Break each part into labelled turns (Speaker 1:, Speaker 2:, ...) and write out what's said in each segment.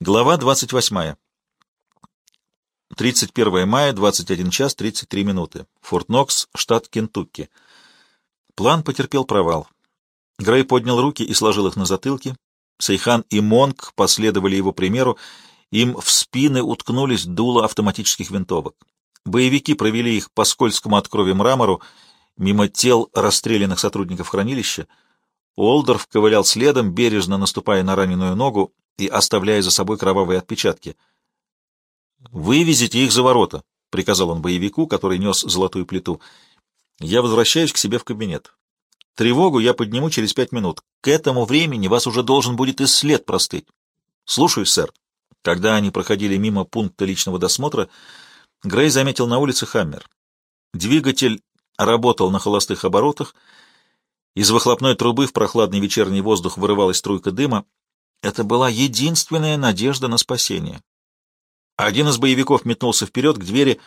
Speaker 1: Глава 28. 31 мая, 21 час 33 минуты. Форт Нокс, штат Кентукки. План потерпел провал. Грей поднял руки и сложил их на затылке. Сейхан и Монг последовали его примеру. Им в спины уткнулись дула автоматических винтовок. Боевики провели их по скользкому от крови мрамору, мимо тел расстрелянных сотрудников хранилища. Олдорф ковылял следом, бережно наступая на раненую ногу, и оставляя за собой кровавые отпечатки. «Вывезите их за ворота», — приказал он боевику, который нес золотую плиту. «Я возвращаюсь к себе в кабинет. Тревогу я подниму через пять минут. К этому времени вас уже должен будет и след простыть. Слушаюсь, сэр». Когда они проходили мимо пункта личного досмотра, Грей заметил на улице Хаммер. Двигатель работал на холостых оборотах, из выхлопной трубы в прохладный вечерний воздух вырывалась струйка дыма, это была единственная надежда на спасение. Один из боевиков метнулся вперед к двери,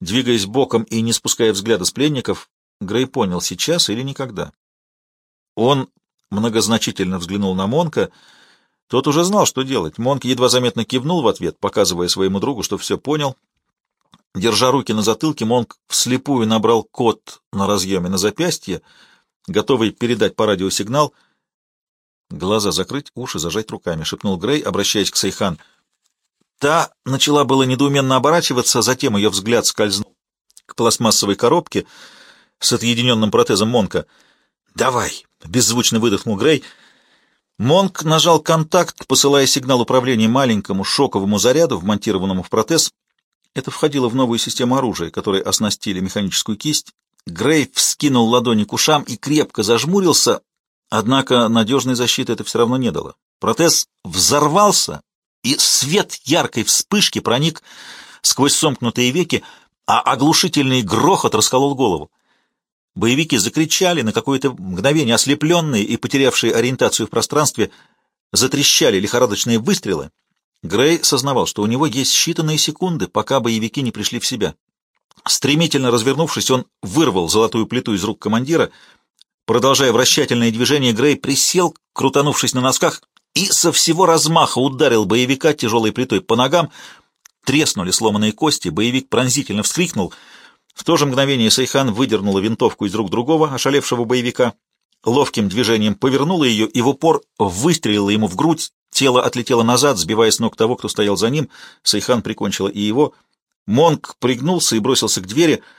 Speaker 1: двигаясь боком и не спуская взгляда с пленников. Грей понял, сейчас или никогда. Он многозначительно взглянул на Монка. Тот уже знал, что делать. Монк едва заметно кивнул в ответ, показывая своему другу, что все понял. Держа руки на затылке, Монк вслепую набрал код на разъеме на запястье, готовый передать по радио сигнал — Глаза закрыть, уши зажать руками, — шепнул Грей, обращаясь к Сайхан. Та начала было недоуменно оборачиваться, затем ее взгляд скользнул к пластмассовой коробке с отъединенным протезом Монка. «Давай!» — беззвучно выдохнул Грей. Монк нажал контакт, посылая сигнал управления маленькому шоковому заряду, вмонтированному в протез. Это входило в новую систему оружия, которой оснастили механическую кисть. Грей вскинул ладони к ушам и крепко зажмурился, Однако надежной защиты это все равно не дало. Протез взорвался, и свет яркой вспышки проник сквозь сомкнутые веки, а оглушительный грохот расколол голову. Боевики закричали, на какое-то мгновение ослепленные и потерявшие ориентацию в пространстве, затрещали лихорадочные выстрелы. Грей сознавал, что у него есть считанные секунды, пока боевики не пришли в себя. Стремительно развернувшись, он вырвал золотую плиту из рук командира — Продолжая вращательное движение, Грей присел, крутанувшись на носках, и со всего размаха ударил боевика тяжелой плитой по ногам. Треснули сломанные кости, боевик пронзительно вскрикнул. В то же мгновение Сайхан выдернула винтовку из рук другого, ошалевшего боевика, ловким движением повернула ее и в упор выстрелила ему в грудь. Тело отлетело назад, сбивая с ног того, кто стоял за ним. Сайхан прикончила и его. Монк пригнулся и бросился к двери —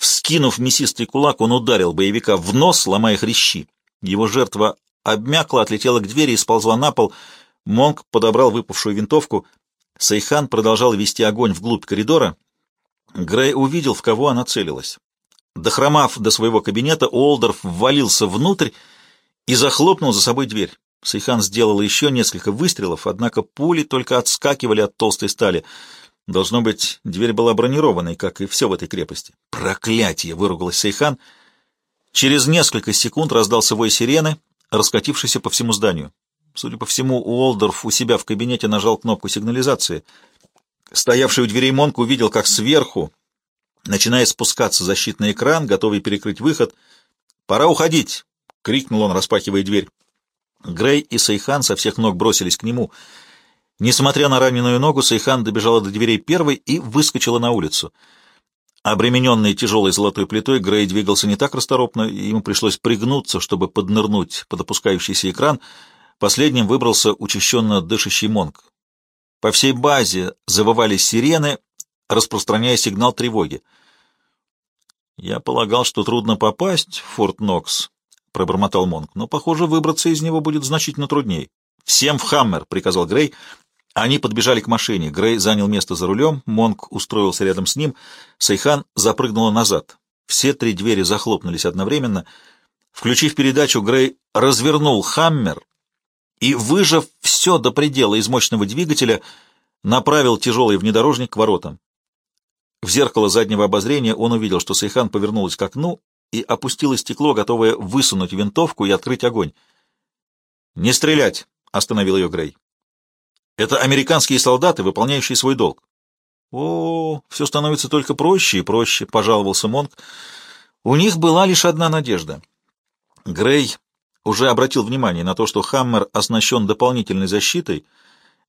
Speaker 1: Вскинув мясистый кулак, он ударил боевика в нос, ломая хрящи. Его жертва обмякла, отлетела к двери и сползла на пол. Монк подобрал выпавшую винтовку. Сайхан продолжала вести огонь вглубь коридора. Грей увидел, в кого она целилась. Дохромав до своего кабинета, Уолдорф ввалился внутрь и захлопнул за собой дверь. Сайхан сделала еще несколько выстрелов, однако пули только отскакивали от толстой стали — Должно быть, дверь была бронированной, как и все в этой крепости. «Проклятие!» — выругалась Сайхан. Через несколько секунд раздался вой сирены, раскатившийся по всему зданию. Судя по всему, Уолдорф у себя в кабинете нажал кнопку сигнализации. Стоявший у дверей Монк увидел, как сверху, начинает спускаться защитный экран, готовый перекрыть выход. «Пора уходить!» — крикнул он, распахивая дверь. Грей и Сайхан со всех ног бросились к нему — Несмотря на раненую ногу, Сайхан добежала до дверей первой и выскочила на улицу. Обремененный тяжелой золотой плитой, Грей двигался не так расторопно, и ему пришлось пригнуться, чтобы поднырнуть под опускающийся экран. Последним выбрался учащенно дышащий Монк. По всей базе завывали сирены, распространяя сигнал тревоги. «Я полагал, что трудно попасть в Форт Нокс», — пробормотал Монк, «но, похоже, выбраться из него будет значительно труднее». «Всем в Хаммер!» — приказал Грей. Они подбежали к машине. Грей занял место за рулем, Монк устроился рядом с ним, Сайхан запрыгнула назад. Все три двери захлопнулись одновременно. Включив передачу, Грей развернул «Хаммер» и, выжав все до предела из мощного двигателя, направил тяжелый внедорожник к воротам. В зеркало заднего обозрения он увидел, что Сайхан повернулась к окну и опустила стекло, готовое высунуть винтовку и открыть огонь. «Не стрелять!» — остановил ее Грей. Это американские солдаты, выполняющие свой долг. О, все становится только проще и проще, пожаловался Монк. У них была лишь одна надежда. Грей уже обратил внимание на то, что Хаммер оснащен дополнительной защитой,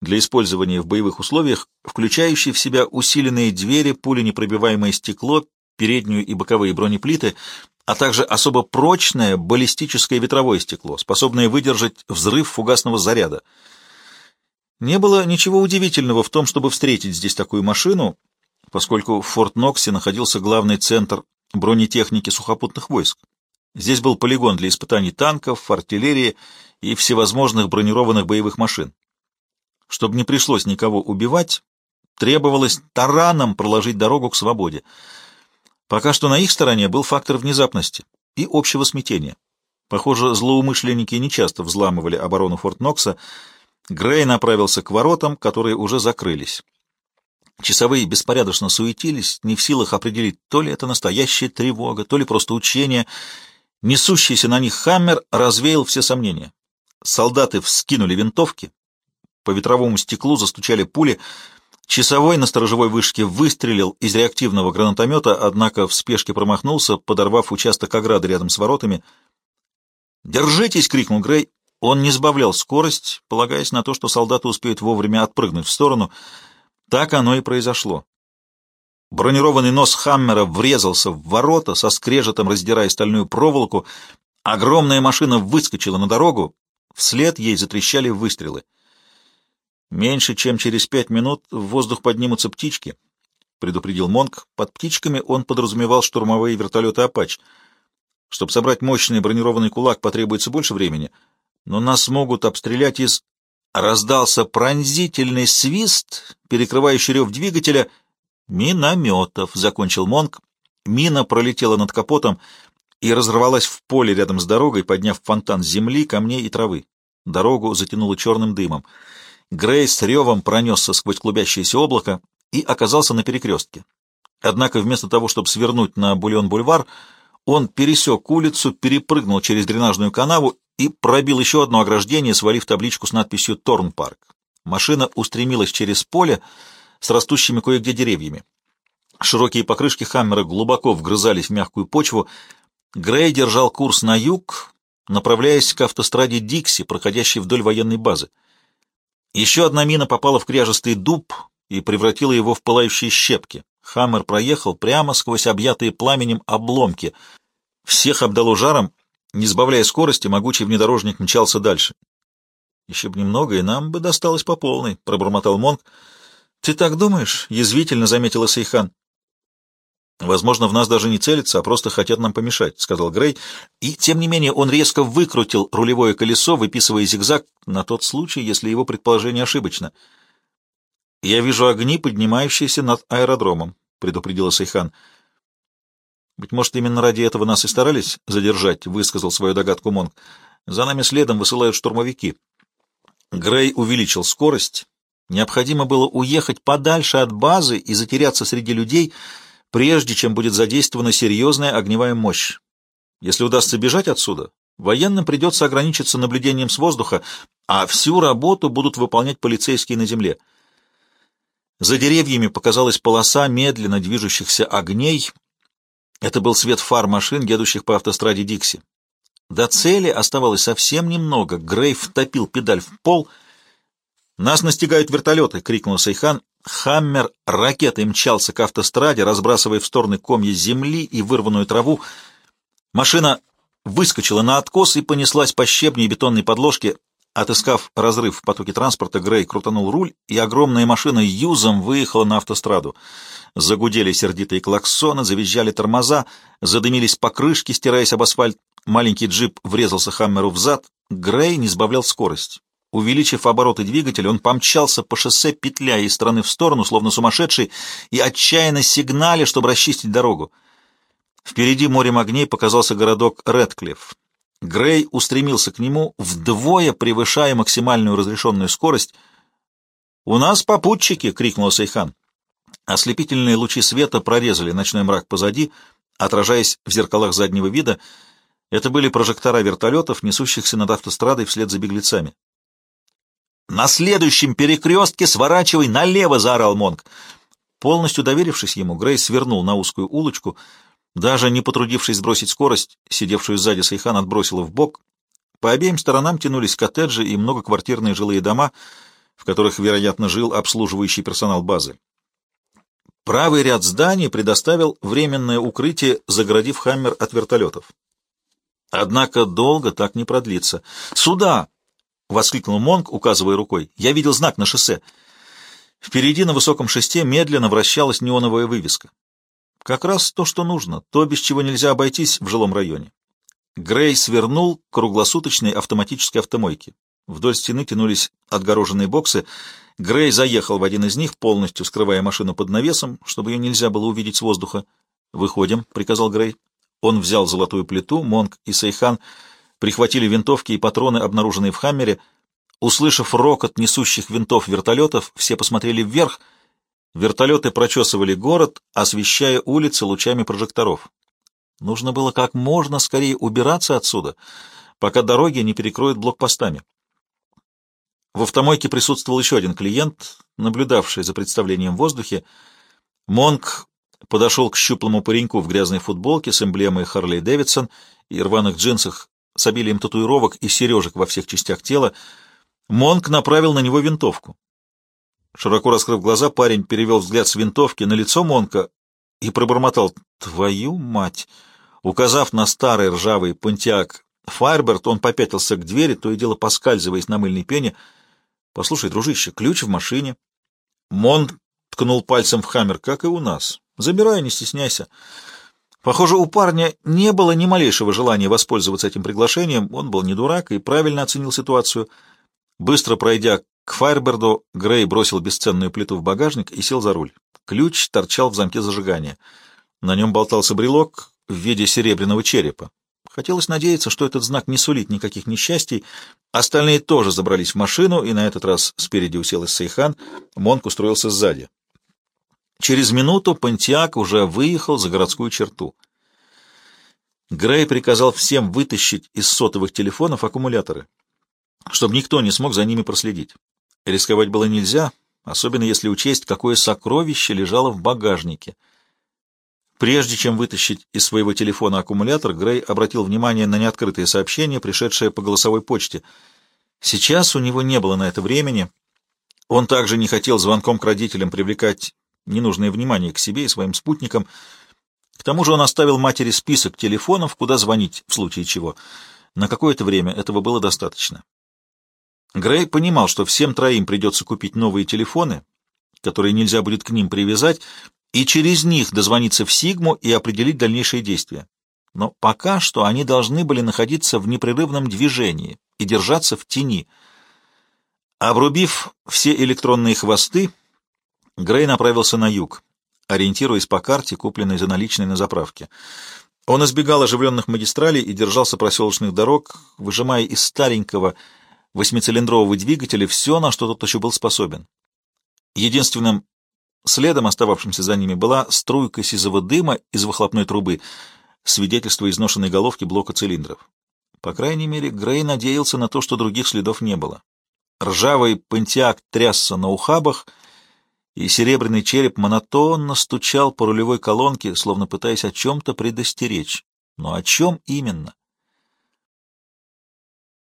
Speaker 1: для использования в боевых условиях, включающий в себя усиленные двери, пуленепробиваемое стекло, переднюю и боковые бронеплиты, а также особо прочное баллистическое ветровое стекло, способное выдержать взрыв фугасного заряда. Не было ничего удивительного в том, чтобы встретить здесь такую машину, поскольку в Форт-Ноксе находился главный центр бронетехники сухопутных войск. Здесь был полигон для испытаний танков, артиллерии и всевозможных бронированных боевых машин. Чтобы не пришлось никого убивать, требовалось тараном проложить дорогу к свободе. Пока что на их стороне был фактор внезапности и общего смятения. Похоже, злоумышленники нечасто взламывали оборону Форт Нокса. Грей направился к воротам, которые уже закрылись. Часовые беспорядочно суетились, не в силах определить, то ли это настоящая тревога, то ли просто учение. Несущийся на них «Хаммер» развеял все сомнения. Солдаты вскинули винтовки, по ветровому стеклу застучали пули. Часовой на сторожевой вышке выстрелил из реактивного гранатомета, однако в спешке промахнулся, подорвав участок ограды рядом с воротами. «Держитесь!» — крикнул Грей. Он не сбавлял скорость, полагаясь на то, что солдаты успеют вовремя отпрыгнуть в сторону — так оно и произошло. Бронированный нос Хаммера врезался в ворота, со скрежетом раздирая стальную проволоку. Огромная машина выскочила на дорогу, вслед ей затрещали выстрелы. «Меньше чем через пять минут в воздух поднимутся птички», — предупредил Монк. Под птичками он подразумевал штурмовые вертолеты «Апач». Чтобы собрать мощный бронированный кулак, потребуется больше времени, но нас могут обстрелять из Раздался пронзительный свист, перекрывающий рев двигателя. «Минометов», — закончил Монк. Мина пролетела над капотом и разорвалась в поле рядом с дорогой, подняв фонтан земли, камней и травы. Дорогу затянуло черным дымом. Грей с ревом пронесся сквозь клубящееся облако и оказался на перекрестке. Однако вместо того, чтобы свернуть на Бульон-бульвар, он пересек улицу, перепрыгнул через дренажную канаву и пробил еще одно ограждение, свалив табличку с надписью «Торнпарк». Машина устремилась через поле с растущими кое-где деревьями. Широкие покрышки Хаммера глубоко вгрызались в мягкую почву. Грей держал курс на юг, направляясь к автостраде Дикси, проходящей вдоль военной базы. Еще одна мина попала в кряжестый дуб и превратила его в пылающие щепки. Хаммер проехал прямо сквозь объятые пламенем обломки. Всех обдало жаром, не сбавляя скорости, могучий внедорожник мчался дальше. «Еще бы немного, и нам бы досталось по полной», — пробормотал Монг. «Ты так думаешь?» — язвительно заметила Сейхан. «Возможно, в нас даже не целятся, а просто хотят нам помешать», — сказал Грей. И, тем не менее, он резко выкрутил рулевое колесо, выписывая зигзаг на тот случай, если его предположение ошибочно. «Я вижу огни, поднимающиеся над аэродромом», — предупредила Сейхан. «Быть может, именно ради этого нас и старались задержать», — высказал свою догадку Монг. «За нами следом высылают штурмовики». Грей увеличил скорость. Необходимо было уехать подальше от базы и затеряться среди людей, прежде чем будет задействована серьезная огневая мощь. Если удастся бежать отсюда, военным придется ограничиться наблюдением с воздуха, а всю работу будут выполнять полицейские на земле. За деревьями показалась полоса медленно движущихся огней, это был свет фар машин, едущих по автостраде Дикси. До цели оставалось совсем немного. Грей втопил педаль в пол. «Нас настигают вертолеты!» — крикнул Сайхан. Хаммер ракетой мчался к автостраде, разбрасывая в стороны комья земли и вырванную траву. Машина выскочила на откос и понеслась по щебню и бетонной подложке. Отыскав разрыв в потоке транспорта, Грей крутанул руль, и огромная машина юзом выехала на автостраду. Загудели сердитые клаксоны, завизжали тормоза, задымились покрышки, стираясь об асфальт. Маленький джип врезался Хаммеру в зад. Грей не сбавлял скорость. Увеличив обороты двигателя, он помчался по шоссе, петляя из стороны в сторону, словно сумасшедший, и отчаянно сигнали, чтобы расчистить дорогу. Впереди морем огней показался городок Редклифф. Грей устремился к нему, вдвое превышая максимальную разрешенную скорость. «У нас попутчики!» — крикнула Сейхан. Ослепительные лучи света прорезали ночной мрак позади, отражаясь в зеркалах заднего вида. Это были прожектора вертолетов, несущихся над автострадой вслед за беглецами. «На следующем перекрестке сворачивай налево!» — заорал Монг. Полностью доверившись ему, Грей свернул на узкую улочку. Даже не потрудившись сбросить скорость, сидевшую сзади Сейхан отбросило вбок. По обеим сторонам тянулись коттеджи и многоквартирные жилые дома — в которых, вероятно, жил обслуживающий персонал базы. Правый ряд зданий предоставил временное укрытие, загородив «Хаммер» от вертолетов. Однако долго так не продлится. «Сюда!» — воскликнул Монк, указывая рукой. «Я видел знак на шоссе». Впереди на высоком шесте медленно вращалась неоновая вывеска. Как раз то, что нужно, то, без чего нельзя обойтись в жилом районе. Грей свернул к круглосуточной автоматической автомойке. Вдоль стены тянулись отгороженные боксы. Грей заехал в один из них, полностью скрывая машину под навесом, чтобы ее нельзя было увидеть с воздуха. «Выходим», — приказал Грей. Он взял золотую плиту, Монг и Сейхан прихватили винтовки и патроны, обнаруженные в «Хаммере». Услышав рокот несущих винтов вертолетов, все посмотрели вверх. Вертолеты прочесывали город, освещая улицы лучами прожекторов. Нужно было как можно скорее убираться отсюда, пока дороги не перекроют блокпостами. В автомойке присутствовал еще один клиент, наблюдавший за представлением в воздухе. Монк подошел к щуплому пареньку в грязной футболке с эмблемой Харли Дэвидсон и рваных джинсах с обилием татуировок и сережек во всех частях тела. Монк направил на него винтовку. Широко раскрыв глаза, парень перевел взгляд с винтовки на лицо Монка и пробормотал «Твою мать!». Указав на старый ржавый понтиак Файрберт, он попятился к двери, то и дело поскальзываясь на мыльной пене. «Послушай, дружище, ключ в машине». Монк ткнул пальцем в хаммер, как и у нас. Забирай, не стесняйся. Похоже, у парня не было ни малейшего желания воспользоваться этим приглашением. Он был не дурак и правильно оценил ситуацию. Быстро пройдя к Файрберду, Грей бросил бесценную плиту в багажник и сел за руль. Ключ торчал в замке зажигания. На нем болтался брелок в виде серебряного черепа. Хотелось надеяться, что этот знак не сулит никаких несчастий. Остальные тоже забрались в машину, и на этот раз спереди уселась Сейхан. Монк устроился сзади. Через минуту Пантиак уже выехал за городскую черту. Грей приказал всем вытащить из сотовых телефонов аккумуляторы, чтобы никто не смог за ними проследить. Рисковать было нельзя, особенно если учесть, какое сокровище лежало в багажнике. Прежде чем вытащить из своего телефона аккумулятор, Грей обратил внимание на неоткрытые сообщения, пришедшие по голосовой почте. Сейчас у него не было на это времени. Он также не хотел звонком к родителям привлекать ненужное внимание к себе и своим спутникам. К тому же он оставил матери список телефонов, куда звонить в случае чего. На какое-то время этого было достаточно. Грей понимал, что всем троим придется купить новые телефоны, которые нельзя будет к ним привязать, и через них дозвониться в Сигму и определить дальнейшие действия. Но пока что они должны были находиться в непрерывном движении и держаться в тени. Обрубив все электронные хвосты, Грей направился на юг, ориентируясь по карте, купленной за наличные на заправке. Он избегал оживленных магистралей и держался проселочных дорог, выжимая из старенького восьмицилиндрового двигателя все, на что тот еще был способен. Единственным следом, остававшимся за ними, была струйка сизого дыма из выхлопной трубы, свидетельство изношенной головки блока цилиндров. По крайней мере, Грей надеялся на то, что других следов не было. Ржавый пантиак трясся на ухабах — и серебряный череп монотонно стучал по рулевой колонке, словно пытаясь о чем-то предостеречь. Но о чем именно?